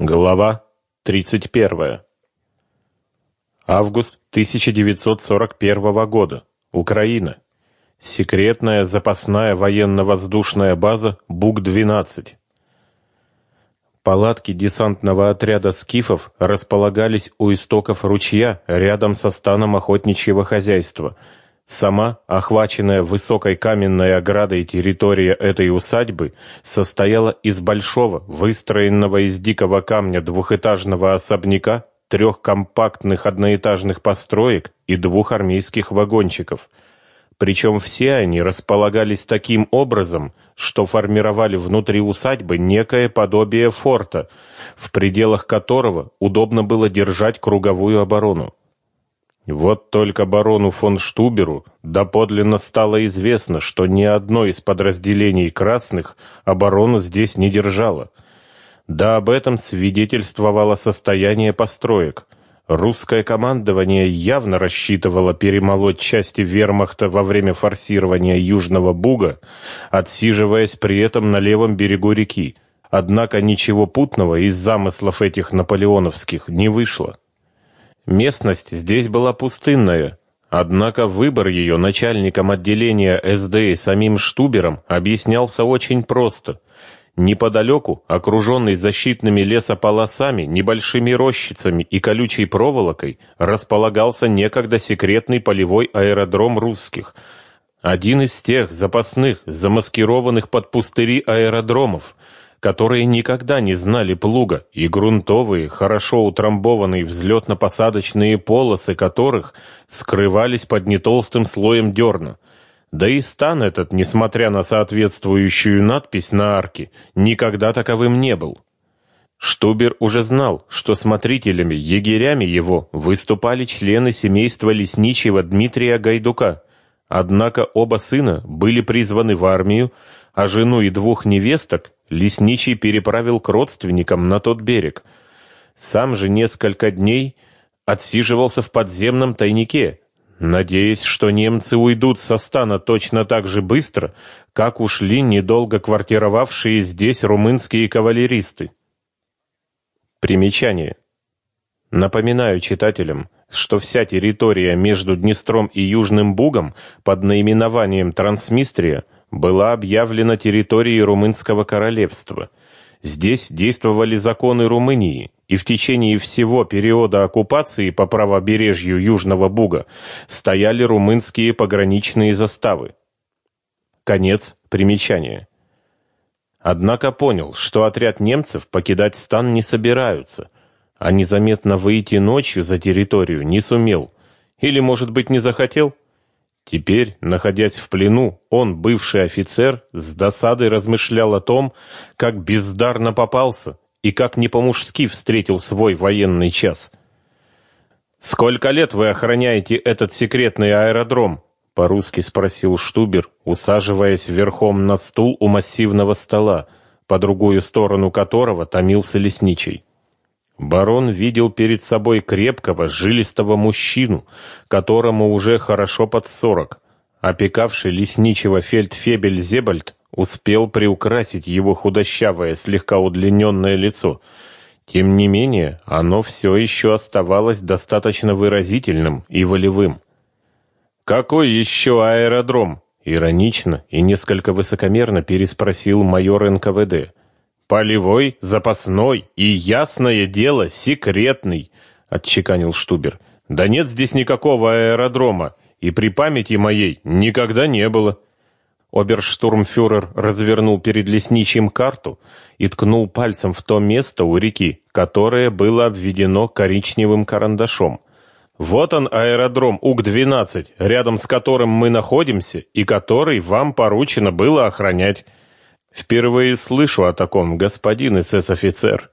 Глава 31. Август 1941 года. Украина. Секретная запасная военно-воздушная база БУК-12. Палатки десантного отряда скифов располагались у истоков ручья рядом со станом охотничьего хозяйства – Сама, охваченная высокой каменной оградой территория этой усадьбы, состояла из большого, выстроенного из дикого камня двухэтажного особняка, трех компактных одноэтажных построек и двух армейских вагончиков. Причем все они располагались таким образом, что формировали внутри усадьбы некое подобие форта, в пределах которого удобно было держать круговую оборону. Вот только барону фон Штуберу доподлинно стало известно, что ни одно из подразделений красных оборону здесь не держало. Да об этом свидетельствовало состояние построек. Русское командование явно рассчитывало перемолоть части вермахта во время форсирования Южного Буга, отсиживаясь при этом на левом берегу реки. Однако ничего путного из замыслов этих наполеоновских не вышло. Местность здесь была пустынная, однако выбор ее начальником отделения СД самим Штубером объяснялся очень просто. Неподалеку, окруженный защитными лесополосами, небольшими рощицами и колючей проволокой, располагался некогда секретный полевой аэродром русских. Один из тех запасных, замаскированных под пустыри аэродромов, которые никогда не знали плуга, и грунтовые, хорошо утрамбованные взлетно-посадочные полосы которых скрывались под нетолстым слоем дерна. Да и стан этот, несмотря на соответствующую надпись на арке, никогда таковым не был. Штубер уже знал, что смотрителями, егерями его выступали члены семейства лесничего Дмитрия Гайдука. Однако оба сына были призваны в армию, а жену и двух невесток лесничий переправил к родственникам на тот берег. Сам же несколько дней отсиживался в подземном тайнике, надеясь, что немцы уйдут со стана точно так же быстро, как ушли недолго квартировавшие здесь румынские кавалеристы. Примечание. Напоминаю читателям, что вся территория между Днестром и Южным Бугом под наименованием Трансмистрия была объявлена территорией Румынского королевства. Здесь действовали законы Румынии, и в течение всего периода оккупации по правобережью Южного Буга стояли румынские пограничные заставы. Конец примечания. Однако понял, что отряд немцев покидать стан не собираются, а незаметно выйти ночью за территорию не сумел, или, может быть, не захотел. Теперь, находясь в плену, он, бывший офицер, с досадой размышлял о том, как бездарно попался и как не по-мужски встретил свой военный час. «Сколько лет вы охраняете этот секретный аэродром?» — по-русски спросил Штубер, усаживаясь верхом на стул у массивного стола, по другую сторону которого томился лесничий. Барон видел перед собой крепкого, жилистого мужчину, которому уже хорошо под сорок. Опекавший лесничего фельдфебель Зебальд успел приукрасить его худощавое, слегка удлиненное лицо. Тем не менее, оно все еще оставалось достаточно выразительным и волевым. «Какой еще аэродром?» — иронично и несколько высокомерно переспросил майор НКВД. Полевой, запасной и, ясное дело, секретный, отчеканил Штубер. Да нет здесь никакого аэродрома, и при памяти моей никогда не было. Оберштурмфюрер развернул перед лесничим карту и ткнул пальцем в то место у реки, которое было обведено коричневым карандашом. Вот он аэродром УК-12, рядом с которым мы находимся и который вам поручено было охранять. Впервые слышу о таком, господин СС-офицер.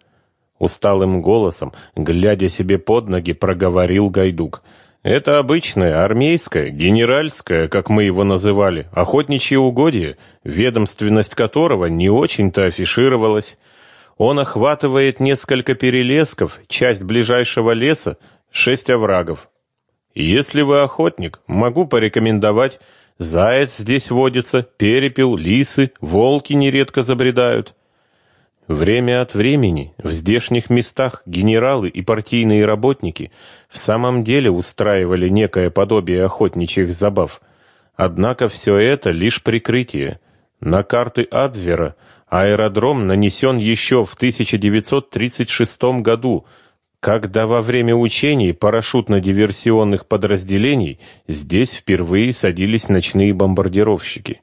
Усталым голосом, глядя себе под ноги, проговорил Гайдук. Это обычное, армейское, генеральское, как мы его называли, охотничье угодье, ведомственность которого не очень-то афишировалась. Он охватывает несколько перелесков, часть ближайшего леса, шесть оврагов. Если вы охотник, могу порекомендовать Заяц здесь водится, перепел, лисы, волки нередко забредают. Время от времени в здешних местах генералы и партийные работники в самом деле устраивали некое подобие охотничьих забав. Однако все это лишь прикрытие. На карты Абвера аэродром нанесен еще в 1936 году, когда во время учений парашютно-диверсионных подразделений здесь впервые садились ночные бомбардировщики.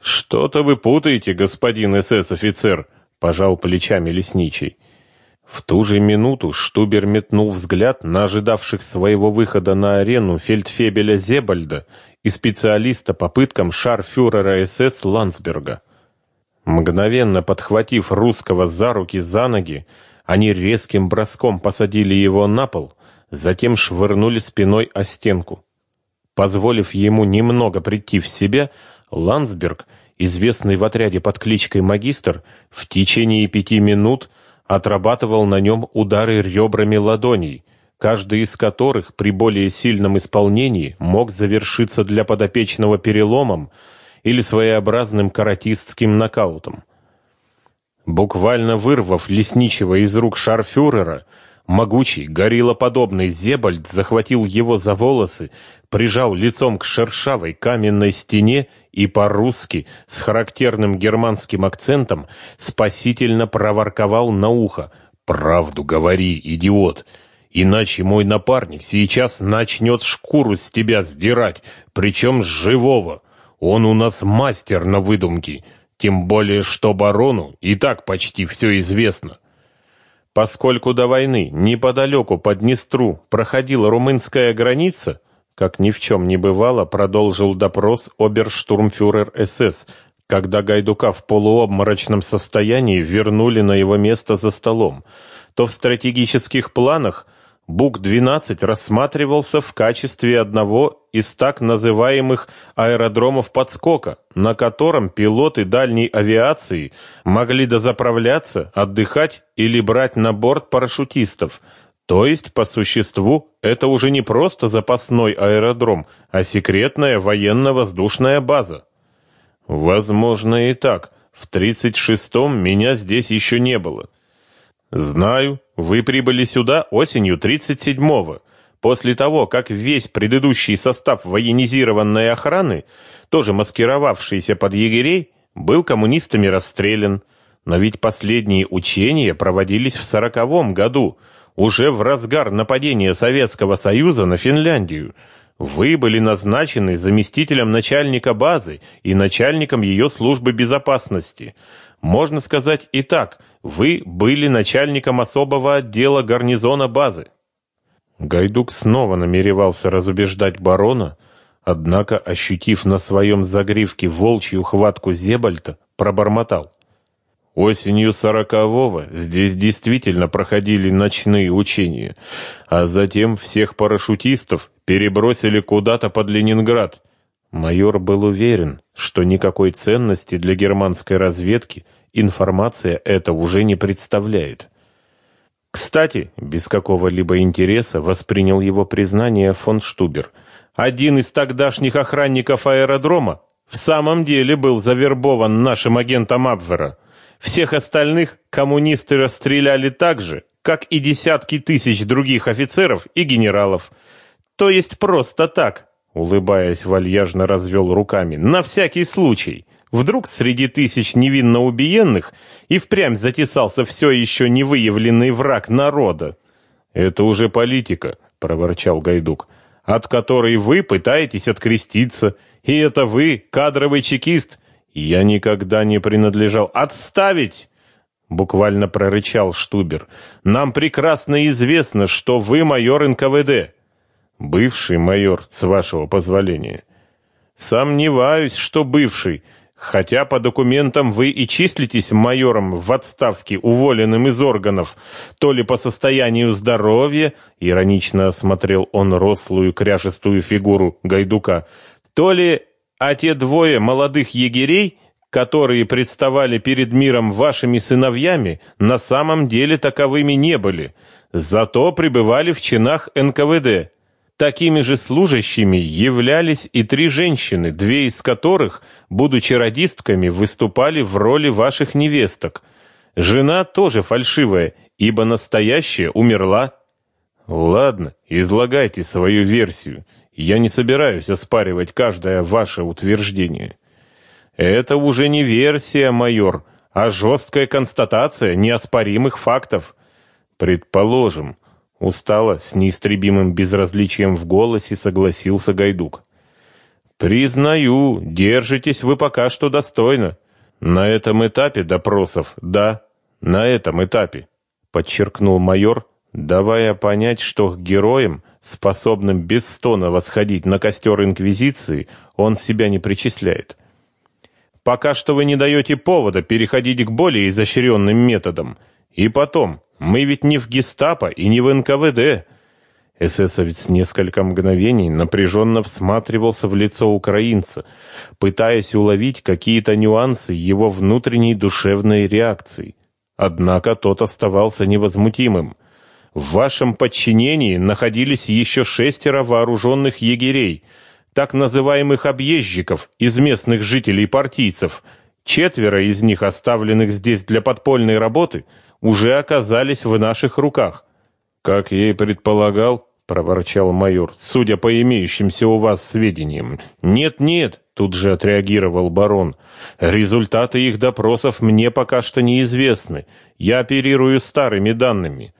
«Что-то вы путаете, господин СС-офицер», — пожал плечами лесничий. В ту же минуту Штубер метнул взгляд на ожидавших своего выхода на арену фельдфебеля Зебальда и специалиста по пыткам шарфюрера СС Ландсберга. Мгновенно подхватив русского за руки, за ноги, они резким броском посадили его на пол, затем швырнули спиной о стенку. Позволив ему немного прийти в себя, Ландсберг, известный в отряде под кличкой Магистр, в течение пяти минут отрабатывал на нем удары ребрами ладоней, каждый из которых при более сильном исполнении мог завершиться для подопечного переломом или своеобразным каратистским нокаутом. Буквально вырвав лесничего из рук шарфюрера, Могучий, гориллоподобный Зебальд захватил его за волосы, прижал лицом к шершавой каменной стене и по-русски, с характерным германским акцентом, спасительно проворковал на ухо. «Правду говори, идиот! Иначе мой напарник сейчас начнет шкуру с тебя сдирать, причем с живого. Он у нас мастер на выдумки, тем более что барону и так почти все известно». Поскольку до войны неподалеку по Днестру проходила румынская граница, как ни в чем не бывало, продолжил допрос оберштурмфюрер СС, когда Гайдука в полуобморочном состоянии вернули на его место за столом, то в стратегических планах – Бук-12 рассматривался в качестве одного из так называемых аэродромов подскока, на котором пилоты дальней авиации могли дозаправляться, отдыхать или брать на борт парашютистов. То есть, по существу, это уже не просто запасной аэродром, а секретная военно-воздушная база. Возможно и так. В 36-м меня здесь еще не было. Знаю, вы прибыли сюда осенью 37-го, после того, как весь предыдущий состав военизированной охраны, тоже маскировавшийся под егерей, был коммунистами расстрелян. Но ведь последние учения проводились в сороковом году, уже в разгар нападения Советского Союза на Финляндию. Вы были назначены заместителем начальника базы и начальником ее службы безопасности. Можно сказать и так, вы были начальником особого отдела гарнизона базы. Гайдук снова намеревался разубеждать барона, однако, ощутив на своем загривке волчью хватку Зебальта, пробормотал. Осенью сорокового здесь действительно проходили ночные учения, а затем всех парашютистов перебросили куда-то под Ленинград. Майор был уверен, что никакой ценности для германской разведки – информация это уже не представляет. Кстати, без какого-либо интереса воспринял его признание фон Штубер. Один из тогдашних охранников аэродрома в самом деле был завербован нашим агентом Абвера. Всех остальных коммунисты расстреляли так же, как и десятки тысяч других офицеров и генералов. То есть просто так, улыбаясь, вальяжно развел руками, на всякий случай. Вдруг среди тысяч невинно убиенных и впрямь затесался все еще не выявленный враг народа. «Это уже политика», — проворчал Гайдук, «от которой вы пытаетесь откреститься, и это вы, кадровый чекист. Я никогда не принадлежал. Отставить!» Буквально прорычал Штубер. «Нам прекрасно известно, что вы майор НКВД». «Бывший майор, с вашего позволения». «Сомневаюсь, что бывший», Хотя по документам вы и числитесь майором в отставке, уволенным из органов, то ли по состоянию здоровья, иронично осмотрел он рослую кряжестую фигуру Гайдука, то ли а те двое молодых егерей, которые представали перед миром вашими сыновьями, на самом деле таковыми не были, зато пребывали в чинах НКВД. Такими же служащими являлись и три женщины, две из которых, будучи радистками, выступали в роли ваших невесток. Жена тоже фальшивая, ибо настоящая умерла. Ладно, излагайте свою версию. Я не собираюсь оспаривать каждое ваше утверждение. Это уже не версия, майор, а жесткая констатация неоспоримых фактов. Предположим, устало, с неистребимым безразличием в голосе согласился Гайдук. Признаю, держитесь вы пока что достойно. На этом этапе допросов, да, на этом этапе, подчеркнул майор, давая понять, что к героям, способным без стона восходить на костер Инквизиции, он себя не причисляет. Пока что вы не даете повода переходить к более изощренным методам. И потом, мы ведь не в гестапо и не в НКВД. Эсэсовец несколько мгновений напряженно всматривался в лицо украинца, пытаясь уловить какие-то нюансы его внутренней душевной реакции. Однако тот оставался невозмутимым. В вашем подчинении находились еще шестеро вооруженных егерей, так называемых объездчиков из местных жителей-партийцев. Четверо из них, оставленных здесь для подпольной работы, уже оказались в наших руках. Как я и предполагал, проворчал майор. Судя по имеющимся у вас сведениям. Нет, нет, тут же отреагировал барон. Результаты их допросов мне пока что неизвестны. Я оперирую старыми данными.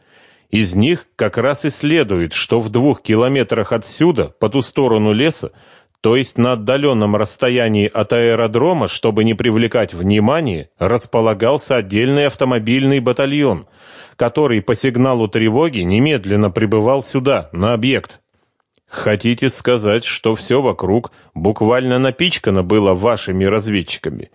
Из них как раз и следует, что в двух километрах отсюда, по ту сторону леса, то есть на отдаленном расстоянии от аэродрома, чтобы не привлекать внимания, располагался отдельный автомобильный батальон – который по сигналу тревоги немедленно прибывал сюда, на объект. Хотите сказать, что все вокруг буквально напичкано было вашими разведчиками?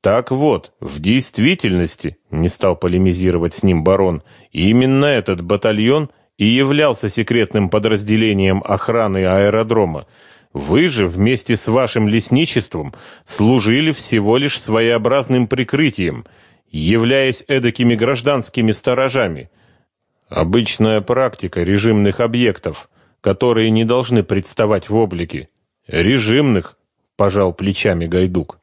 Так вот, в действительности, не стал полемизировать с ним барон, именно этот батальон и являлся секретным подразделением охраны аэродрома. Вы же вместе с вашим лесничеством служили всего лишь своеобразным прикрытием – являясь эдакими гражданскими сторожами. Обычная практика режимных объектов, которые не должны представать в облике. Режимных, пожал плечами Гайдук.